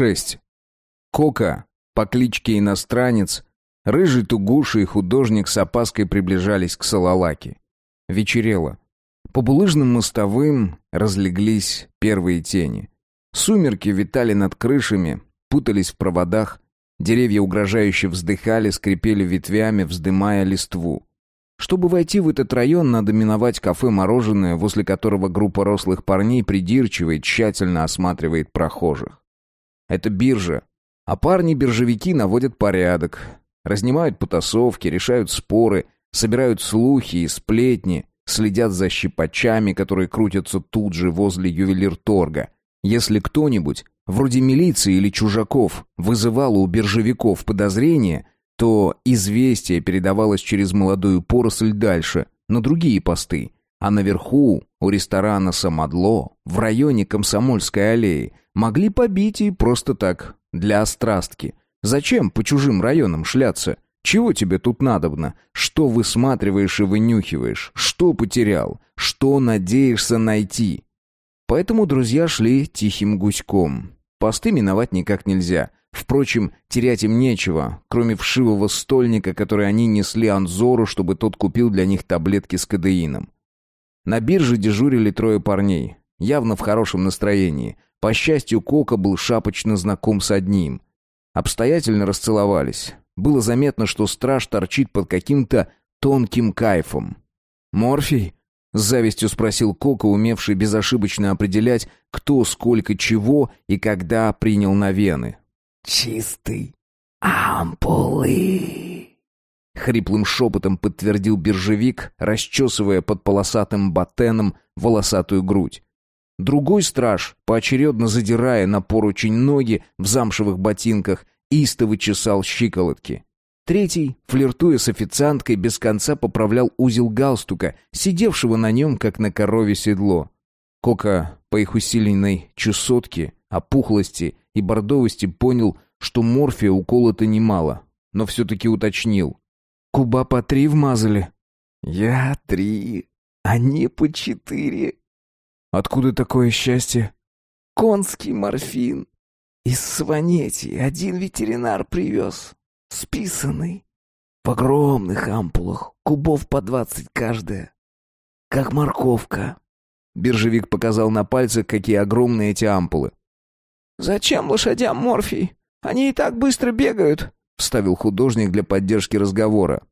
6. Кока, по кличке Иностранец, рыжий тугуши и художник с опаской приближались к Салалаке. Вечерело. По булыжным мостовым разлеглись первые тени. Сумерки витали над крышами, путались в проводах, деревья угрожающе вздыхали, скрипели ветвями, вздымая листву. Чтобы войти в этот район, надо миновать кафе-мороженое, возле которого группа рослых парней придирчиво и тщательно осматривает прохожих. Это биржа, а парни-биржевики наводят порядок, разнимают потасовки, решают споры, собирают слухи и сплетни, следят за щипачами, которые крутятся тут же возле ювелирторга. Если кто-нибудь, вроде милиции или чужаков, вызывал у биржевиков подозрения, то известие передавалось через молодую поросль дальше, на другие посты. А наверху, у ресторана «Самодло», в районе Комсомольской аллеи, могли побить и просто так, для острастки. Зачем по чужим районам шляться? Чего тебе тут надобно? Что высматриваешь и вынюхиваешь? Что потерял? Что надеешься найти? Поэтому друзья шли тихим гуськом. Посты миновать никак нельзя. Впрочем, терять им нечего, кроме вшивого стольника, который они несли Анзору, чтобы тот купил для них таблетки с кадеином. На бирже дежурили трое парней, явно в хорошем настроении. По счастью, Кока был шапочно знаком с одним. Обстоятельно расцеловались. Было заметно, что страж торчит под каким-то тонким кайфом. «Морфий?» — с завистью спросил Кока, умевший безошибочно определять, кто сколько чего и когда принял на вены. «Чистый ампулы!» Хриплым шепотом подтвердил биржевик, расчесывая под полосатым батеном волосатую грудь. Другой страж, поочередно задирая на поручень ноги в замшевых ботинках, истово чесал щиколотки. Третий, флиртуя с официанткой, без конца поправлял узел галстука, сидевшего на нем, как на корове седло. Кока по их усиленной чесотке, опухлости и бордовости понял, что морфия уколота немало, но все-таки уточнил. «Куба по три вмазали?» «Я три, а не по четыре». «Откуда такое счастье?» «Конский морфин. Из Сванети один ветеринар привез. Списанный. В огромных ампулах, кубов по двадцать каждая. Как морковка». Биржевик показал на пальцах, какие огромные эти ампулы. «Зачем лошадям морфий? Они и так быстро бегают», — вставил художник для поддержки разговора.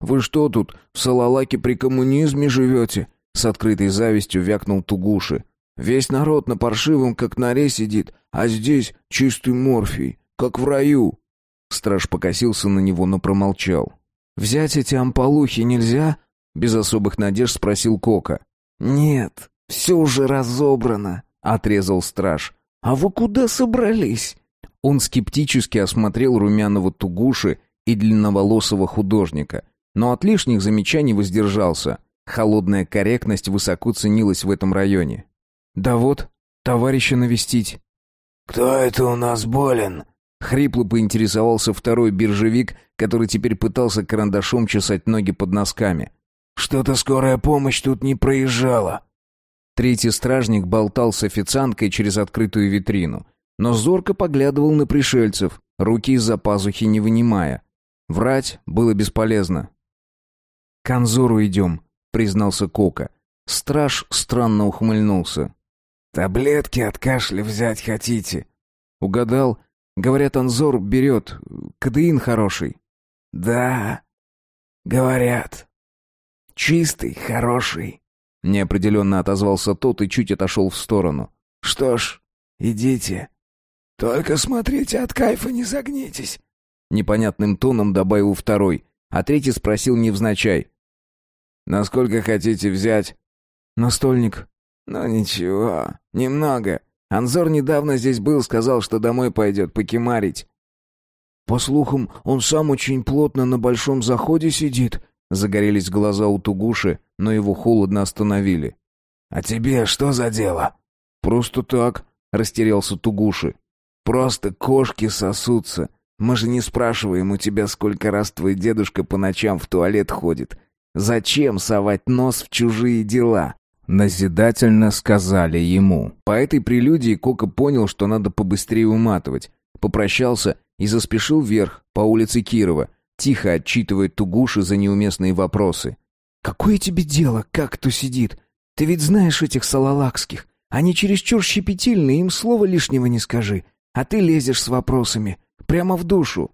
«Вы что тут, в Салалаке при коммунизме живете?» С открытой завистью вякнул Тугуши. «Весь народ на паршивом, как норе сидит, а здесь чистый морфий, как в раю». Страж покосился на него, но промолчал. «Взять эти амполухи нельзя?» Без особых надежд спросил Кока. «Нет, все уже разобрано», — отрезал страж. «А вы куда собрались?» Он скептически осмотрел румяного Тугуши и длинноволосого художника, но от лишних замечаний воздержался. Холодная корректность высоко ценилась в этом районе. «Да вот, товарища навестить». «Кто это у нас болен?» Хрипло поинтересовался второй биржевик, который теперь пытался карандашом чесать ноги под носками. «Что-то скорая помощь тут не проезжала». Третий стражник болтал с официанткой через открытую витрину, но зорко поглядывал на пришельцев, руки из-за пазухи не вынимая. Врать было бесполезно. «К Анзору идем», — признался Кока. Страж странно ухмыльнулся. «Таблетки от кашля взять хотите?» «Угадал. Говорят, Анзор берет. Кадеин хороший». «Да, говорят. Чистый, хороший». Неопределенно отозвался тот и чуть отошел в сторону. «Что ж, идите. Только смотрите, от кайфа не загнитесь». Непонятным тоном добавил второй, а третий спросил невзначай. Насколько хотите взять?» «Настольник». «Ну ничего, немного. Анзор недавно здесь был, сказал, что домой пойдет покемарить». «По слухам, он сам очень плотно на большом заходе сидит», — загорелись глаза у Тугуши, но его холодно остановили. «А тебе что за дело?» «Просто так», — растерялся Тугуши. «Просто кошки сосутся. Мы же не спрашиваем у тебя, сколько раз твой дедушка по ночам в туалет ходит. Зачем совать нос в чужие дела? назидательно сказали ему. По этой прелюдии Кока понял, что надо побыстрее уматывать. Попрощался и заспешил вверх по улице Кирова, тихо отчитывая Тугуши за неуместные вопросы. «Какое тебе дело, как кто сидит? Ты ведь знаешь этих салалакских. Они чересчур щепетильны, им слова лишнего не скажи. А ты лезешь с вопросами. Прямо в душу».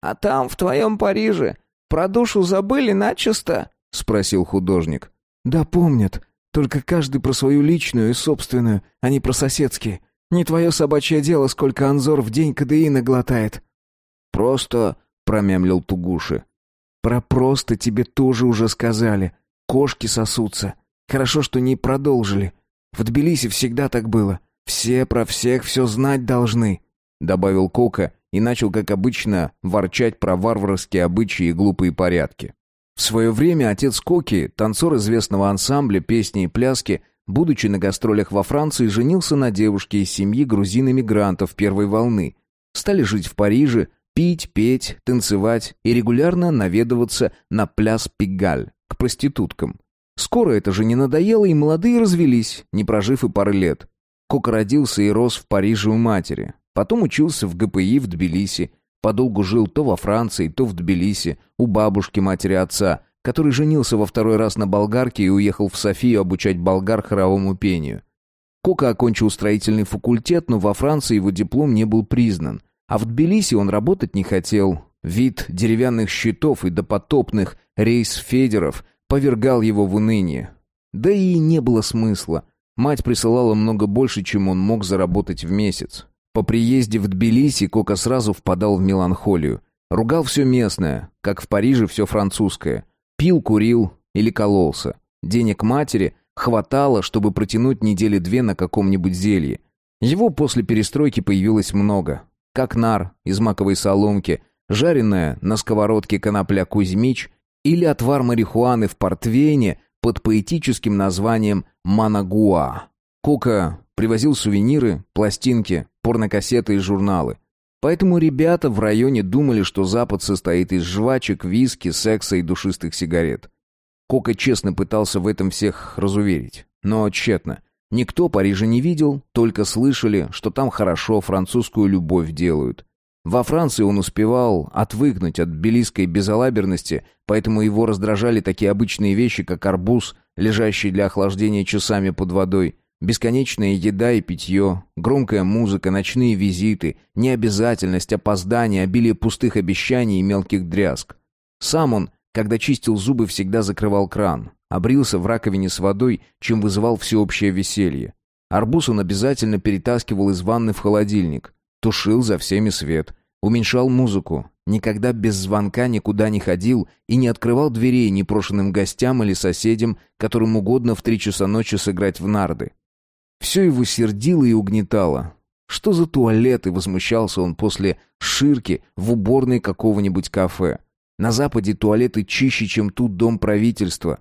«А там, в твоем Париже, про душу забыли начисто?» — спросил художник. «Да помнят. Только каждый про свою личную и собственную, а не про соседские. Не твое собачье дело, сколько Анзор в день кадеина глотает». «Просто...» — промямлил Тугуши. «Про просто тебе тоже уже сказали. Кошки сосутся. Хорошо, что не продолжили. В Тбилиси всегда так было. Все про всех все знать должны», — добавил Кока и начал, как обычно, ворчать про варварские обычаи и глупые порядки. В свое время отец Коки, танцор известного ансамбля песни и пляски, будучи на гастролях во Франции, женился на девушке из семьи грузин-эмигрантов первой волны. Стали жить в Париже, пить, петь, танцевать и регулярно наведываться на пляс Пигаль к проституткам. Скоро это же не надоело, и молодые развелись, не прожив и пары лет. Кока родился и рос в Париже у матери. Потом учился в ГПИ в Тбилиси, Подолгу жил то во Франции, то в Тбилиси, у бабушки матери отца, который женился во второй раз на болгарке и уехал в Софию обучать болгар хоровому пению. Кока окончил строительный факультет, но во Франции его диплом не был признан, а в Тбилиси он работать не хотел. Вид деревянных щитов и допотопных рейс-федеров повергал его в уныние. Да и не было смысла. Мать присылала много больше, чем он мог заработать в месяц. По приезде в Тбилиси Кока сразу впадал в меланхолию. Ругал все местное, как в Париже все французское. Пил, курил или кололся. Денег матери хватало, чтобы протянуть недели две на каком-нибудь зелье. Его после перестройки появилось много. Как нар из маковой соломки, жареная на сковородке конопля Кузьмич или отвар марихуаны в портвейне под поэтическим названием «Манагуа». Кока привозил сувениры, пластинки, порнокассеты и журналы. Поэтому ребята в районе думали, что Запад состоит из жвачек, виски, секса и душистых сигарет. Кока честно пытался в этом всех разуверить, но тщетно. Никто Парижа не видел, только слышали, что там хорошо французскую любовь делают. Во Франции он успевал отвыкнуть от белийской безалаберности, поэтому его раздражали такие обычные вещи, как арбуз, лежащий для охлаждения часами под водой, Бесконечная еда и питье, громкая музыка, ночные визиты, необязательность, опоздание, обилие пустых обещаний и мелких дрязг. Сам он, когда чистил зубы, всегда закрывал кран, обрился в раковине с водой, чем вызывал всеобщее веселье. Арбуз он обязательно перетаскивал из ванны в холодильник, тушил за всеми свет, уменьшал музыку, никогда без звонка никуда не ходил и не открывал дверей непрошенным гостям или соседям, которым угодно в три часа ночи сыграть в нарды. Все его сердило и угнетало. Что за туалеты, возмущался он после ширки в уборной какого-нибудь кафе. На Западе туалеты чище, чем тут дом правительства.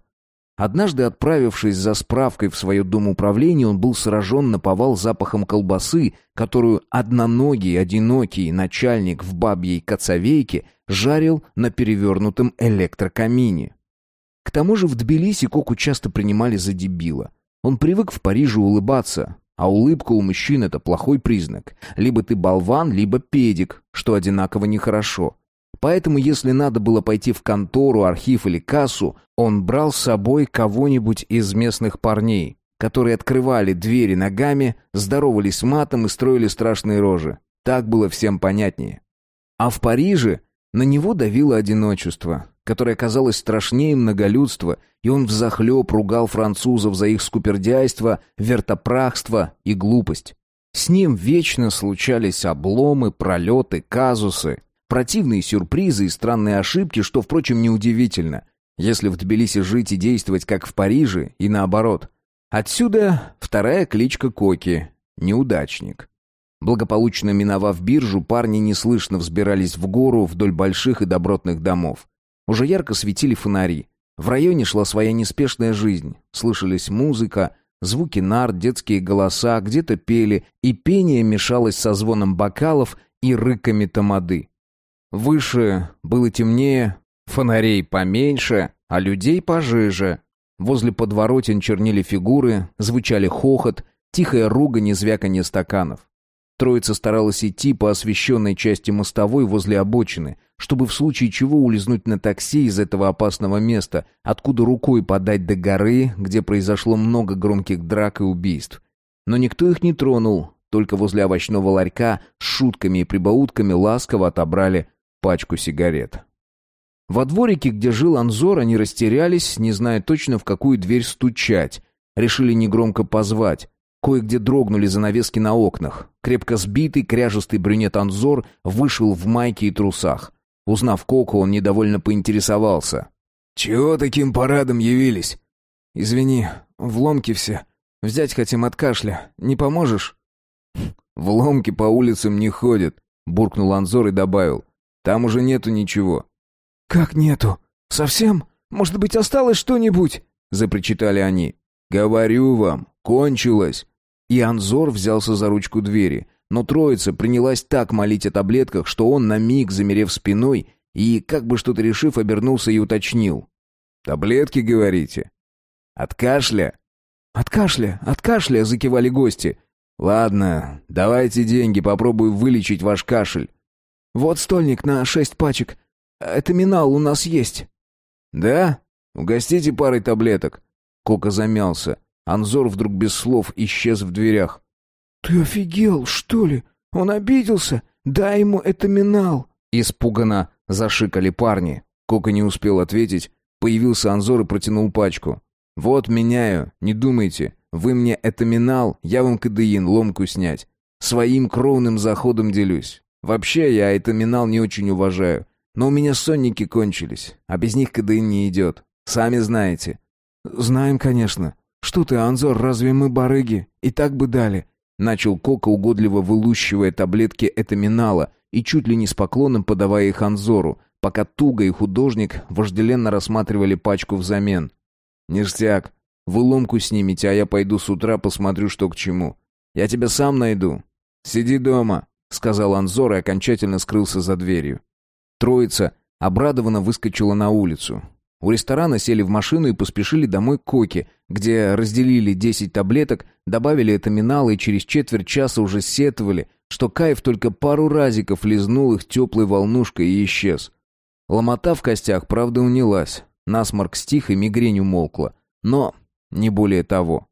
Однажды, отправившись за справкой в свое дом управления, он был сражен наповал запахом колбасы, которую одноногий, одинокий начальник в бабьей коцовейке жарил на перевернутом электрокамине. К тому же в Тбилиси Коку часто принимали за дебила. Он привык в Париже улыбаться, а улыбка у мужчин — это плохой признак. Либо ты болван, либо педик, что одинаково нехорошо. Поэтому, если надо было пойти в контору, архив или кассу, он брал с собой кого-нибудь из местных парней, которые открывали двери ногами, здоровались матом и строили страшные рожи. Так было всем понятнее. А в Париже на него давило одиночество которое казалось страшнее многолюдства, и он взахлеб ругал французов за их скупердяйство, вертопрахство и глупость. С ним вечно случались обломы, пролеты, казусы, противные сюрпризы и странные ошибки, что, впрочем, неудивительно, если в Тбилиси жить и действовать, как в Париже, и наоборот. Отсюда вторая кличка Коки — неудачник. Благополучно миновав биржу, парни неслышно взбирались в гору вдоль больших и добротных домов. Уже ярко светили фонари. В районе шла своя неспешная жизнь. Слышались музыка, звуки нар, детские голоса, где-то пели, и пение мешалось со звоном бокалов и рыками тамады. Выше было темнее, фонарей поменьше, а людей пожиже. Возле подворотен чернели фигуры, звучали хохот, тихая ругань и звяканье стаканов. Троица старалась идти по освещенной части мостовой возле обочины, чтобы в случае чего улизнуть на такси из этого опасного места, откуда рукой подать до горы, где произошло много громких драк и убийств. Но никто их не тронул, только возле овощного ларька с шутками и прибаутками ласково отобрали пачку сигарет. Во дворике, где жил Анзор, они растерялись, не зная точно, в какую дверь стучать. Решили негромко позвать. Кое-где дрогнули занавески на окнах. Крепко сбитый, кряжестый брюнет Анзор вышел в майке и трусах. Узнав Коку, он недовольно поинтересовался. «Чего таким парадом явились?» «Извини, в ломке все. Взять хотим от кашля. Не поможешь?» «В ломке по улицам не ходят», — буркнул Анзор и добавил. «Там уже нету ничего». «Как нету? Совсем? Может быть, осталось что-нибудь?» — запричитали они. «Говорю вам, кончилось». И Анзор взялся за ручку двери. Но троица принялась так молить о таблетках, что он на миг, замерев спиной, и, как бы что-то решив, обернулся и уточнил. «Таблетки, говорите?» «От кашля?» «От кашля, от кашля!» — закивали гости. «Ладно, давайте деньги, попробую вылечить ваш кашель». «Вот стольник на шесть пачек. Это минал у нас есть». «Да? Угостите парой таблеток». Кока замялся. Анзор вдруг без слов исчез в дверях. «Ты офигел, что ли? Он обиделся? Дай ему это минал!» Испуганно зашикали парни. Кока не успел ответить. Появился Анзор и протянул пачку. «Вот, меняю, не думайте. Вы мне это минал, я вам кадеин, ломку снять. Своим кровным заходом делюсь. Вообще, я это минал не очень уважаю. Но у меня сонники кончились, а без них кадеин не идет. Сами знаете». «Знаем, конечно. «Что ты, Анзор, разве мы барыги? И так бы дали». Начал Кока, угодливо вылущивая таблетки этаминала и чуть ли не с поклоном подавая их Анзору, пока Туга и художник вожделенно рассматривали пачку взамен. «Ништяк. Вы ломку снимите, а я пойду с утра посмотрю, что к чему. Я тебя сам найду. Сиди дома», — сказал Анзор и окончательно скрылся за дверью. Троица обрадованно выскочила на улицу. У ресторана сели в машину и поспешили домой к Коке, где разделили 10 таблеток, добавили этаминал и через четверть часа уже сетовали, что Кайф только пару разиков лизнул их теплой волнушкой и исчез. Ломота в костях, правда, унялась. Насморк стих и мигрень умолкла. Но не более того.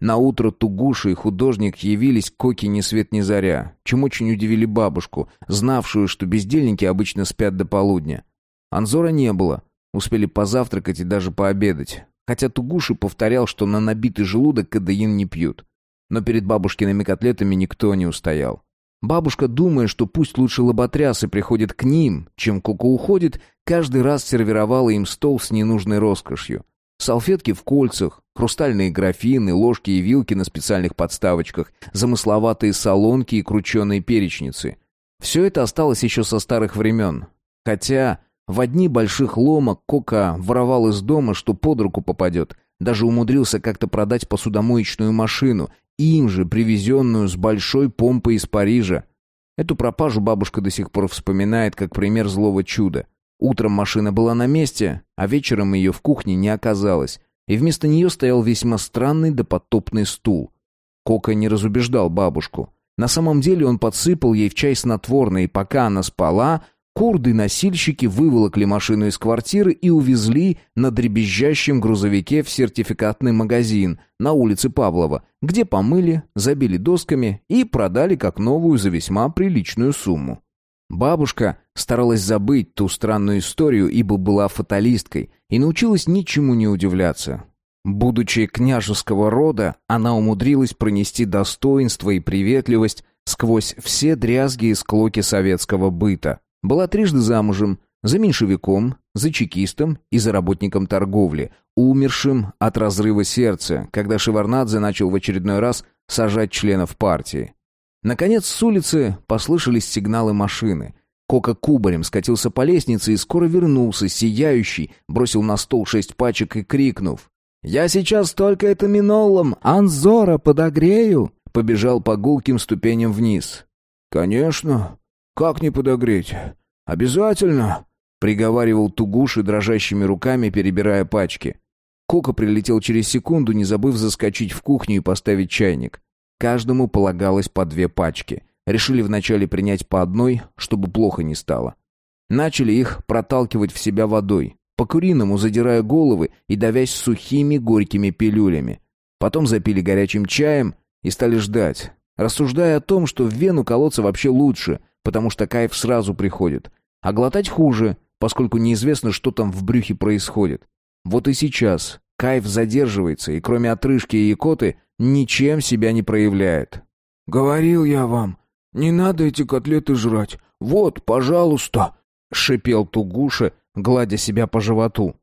На утро Тугуша и художник явились к Коке ни свет ни заря, чем очень удивили бабушку, знавшую, что бездельники обычно спят до полудня. Анзора не было — Успели позавтракать и даже пообедать. Хотя Тугуши повторял, что на набитый желудок кадеин не пьют. Но перед бабушкиными котлетами никто не устоял. Бабушка, думая, что пусть лучше лоботрясы приходят к ним, чем Коко уходит, каждый раз сервировала им стол с ненужной роскошью. Салфетки в кольцах, хрустальные графины, ложки и вилки на специальных подставочках, замысловатые солонки и крученые перечницы. Все это осталось еще со старых времен. Хотя в одни больших ломок Кока воровал из дома, что под руку попадет. Даже умудрился как-то продать посудомоечную машину, им же привезенную с большой помпой из Парижа. Эту пропажу бабушка до сих пор вспоминает как пример злого чуда. Утром машина была на месте, а вечером ее в кухне не оказалось, и вместо нее стоял весьма странный допотопный стул. Кока не разубеждал бабушку. На самом деле он подсыпал ей в чай снотворное, и пока она спала, Курды-носильщики выволокли машину из квартиры и увезли на дребезжащем грузовике в сертификатный магазин на улице Павлова, где помыли, забили досками и продали как новую за весьма приличную сумму. Бабушка старалась забыть ту странную историю, ибо была фаталисткой и научилась ничему не удивляться. Будучи княжеского рода, она умудрилась пронести достоинство и приветливость сквозь все дрязги и склоки советского быта. Была трижды замужем, за меньшевиком, за чекистом и за работником торговли, умершим от разрыва сердца, когда Шеварнадзе начал в очередной раз сажать членов партии. Наконец с улицы послышались сигналы машины. Кока кубарем скатился по лестнице и скоро вернулся, сияющий, бросил на стол шесть пачек и крикнув. «Я сейчас только это минолом, Анзора подогрею!» Побежал по гулким ступеням вниз. «Конечно, «Как не подогреть? Обязательно!» — приговаривал Тугуши дрожащими руками, перебирая пачки. Кока прилетел через секунду, не забыв заскочить в кухню и поставить чайник. Каждому полагалось по две пачки. Решили вначале принять по одной, чтобы плохо не стало. Начали их проталкивать в себя водой, по-куриному задирая головы и давясь сухими горькими пилюлями. Потом запили горячим чаем и стали ждать, рассуждая о том, что в вену колоться вообще лучше, потому что кайф сразу приходит, а глотать хуже, поскольку неизвестно, что там в брюхе происходит. Вот и сейчас кайф задерживается, и кроме отрыжки и икоты ничем себя не проявляет. «Говорил я вам, не надо эти котлеты жрать. Вот, пожалуйста!» — шипел Тугуша, гладя себя по животу.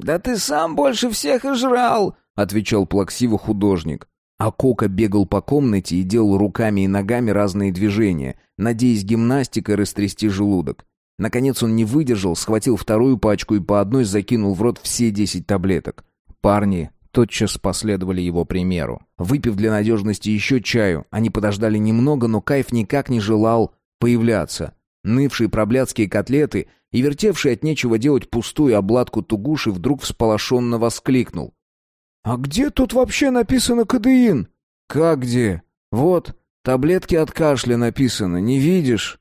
«Да ты сам больше всех и жрал!» — отвечал плаксиво художник. А Кока бегал по комнате и делал руками и ногами разные движения, надеясь гимнастикой растрясти желудок. Наконец он не выдержал, схватил вторую пачку и по одной закинул в рот все десять таблеток. Парни тотчас последовали его примеру. Выпив для надежности еще чаю, они подождали немного, но кайф никак не желал появляться. Нывшие проблядские котлеты и вертевший от нечего делать пустую обладку тугуши вдруг всполошенно воскликнул. «А где тут вообще написано кадеин?» «Как где? Вот, таблетки от кашля написано, не видишь?»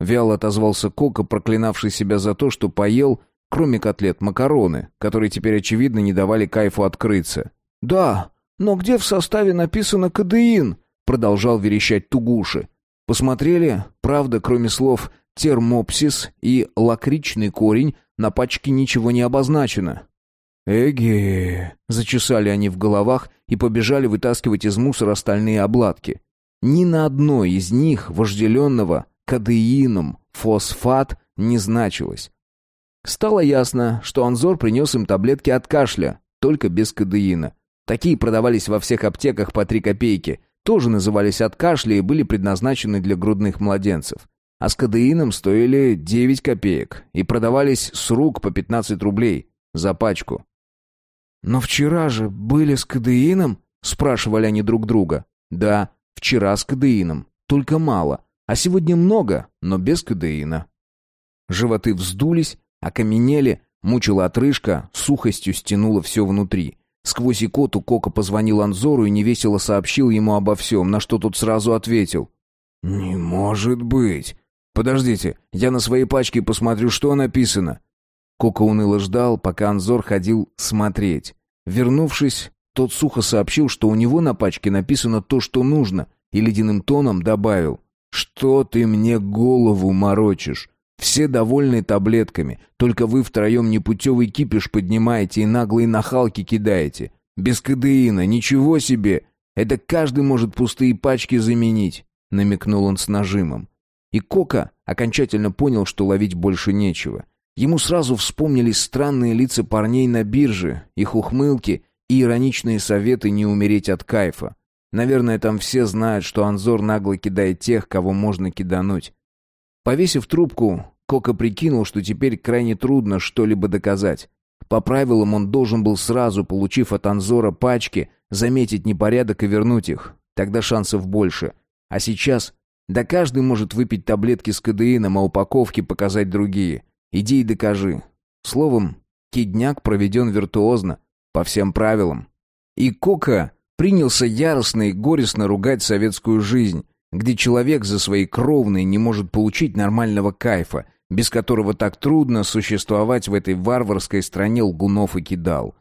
Вяло отозвался Кока, проклинавший себя за то, что поел, кроме котлет, макароны, которые теперь, очевидно, не давали кайфу открыться. «Да, но где в составе написано «кадеин»?» продолжал верещать Тугуши. Посмотрели, правда, кроме слов «термопсис» и «лакричный корень» на пачке ничего не обозначено. «Эге!» — зачесали они в головах и побежали вытаскивать из мусора остальные обладки. Ни на одной из них вожделенного кадеином фосфат не значилось. Стало ясно, что Анзор принес им таблетки от кашля, только без кадеина. Такие продавались во всех аптеках по три копейки, тоже назывались от кашля и были предназначены для грудных младенцев. А с кадеином стоили 9 копеек и продавались с рук по 15 рублей за пачку. «Но вчера же были с кадеином?» — спрашивали они друг друга. «Да, вчера с кадеином, только мало. А сегодня много, но без кадеина. Животы вздулись, окаменели, мучила отрыжка, сухостью стянула все внутри. Сквозь икоту Кока позвонил Анзору и невесело сообщил ему обо всем, на что тот сразу ответил. «Не может быть! Подождите, я на своей пачке посмотрю, что написано». Кока уныло ждал, пока Анзор ходил смотреть. Вернувшись, тот сухо сообщил, что у него на пачке написано то, что нужно, и ледяным тоном добавил. «Что ты мне голову морочишь? Все довольны таблетками, только вы втроем непутевый кипиш поднимаете и наглые нахалки кидаете. Без кадеина, ничего себе! Это каждый может пустые пачки заменить», — намекнул он с нажимом. И Кока окончательно понял, что ловить больше нечего. Ему сразу вспомнились странные лица парней на бирже, их ухмылки и ироничные советы не умереть от кайфа. Наверное, там все знают, что Анзор нагло кидает тех, кого можно кидануть. Повесив трубку, Кока прикинул, что теперь крайне трудно что-либо доказать. По правилам он должен был сразу, получив от Анзора пачки, заметить непорядок и вернуть их. Тогда шансов больше. А сейчас... Да каждый может выпить таблетки с кадеином, а упаковки показать другие. Иди и докажи. Словом, кидняк проведен виртуозно, по всем правилам. И Кока принялся яростно и горестно ругать советскую жизнь, где человек за свои кровные не может получить нормального кайфа, без которого так трудно существовать в этой варварской стране лгунов и кидал.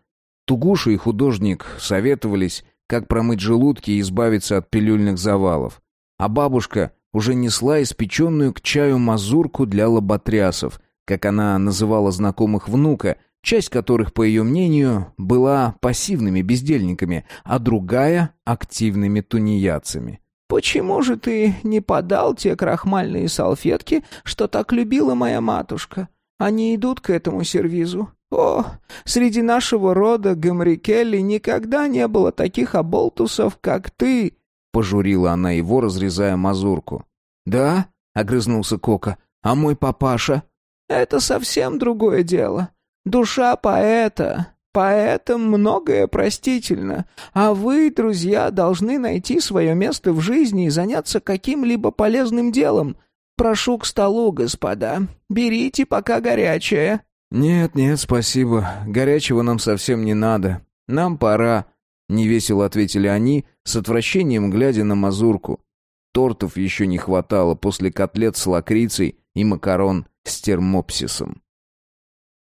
Тугуша и художник советовались, как промыть желудки и избавиться от пилюльных завалов. А бабушка уже несла испеченную к чаю мазурку для лоботрясов, как она называла знакомых внука — часть которых, по ее мнению, была пассивными бездельниками, а другая — активными тунеядцами. «Почему же ты не подал те крахмальные салфетки, что так любила моя матушка? Они идут к этому сервизу. О, среди нашего рода Гамрикелли никогда не было таких оболтусов, как ты!» Пожурила она его, разрезая мазурку. «Да?» — огрызнулся Кока. «А мой папаша?» «Это совсем другое дело. Душа поэта. Поэтам многое простительно, а вы, друзья, должны найти свое место в жизни и заняться каким-либо полезным делом. Прошу к столу, господа. Берите, пока горячее». «Нет, нет, спасибо. Горячего нам совсем не надо. Нам пора», — невесело ответили они, с отвращением глядя на мазурку. Тортов еще не хватало после котлет с лакрицей и макарон с термопсисом.